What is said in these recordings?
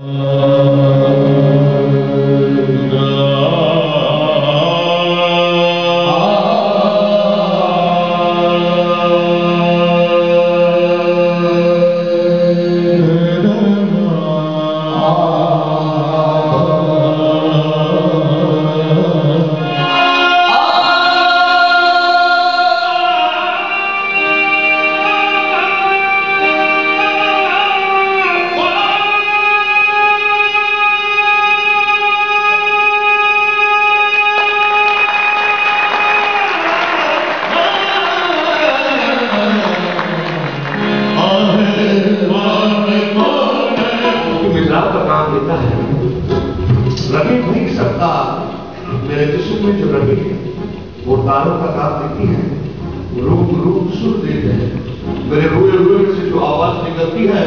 Hello. देता है। रबी नहीं सकता मेरे जिसम में जो रबी है, वो तारों का काम देती है, रूप रूप सुर देते हैं। मेरे रोए रोए से जो आवाज़ निकलती है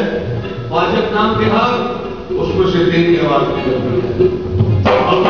वाजब नाम के हाथ उसमें से तेरी आवाज़ निकलती है।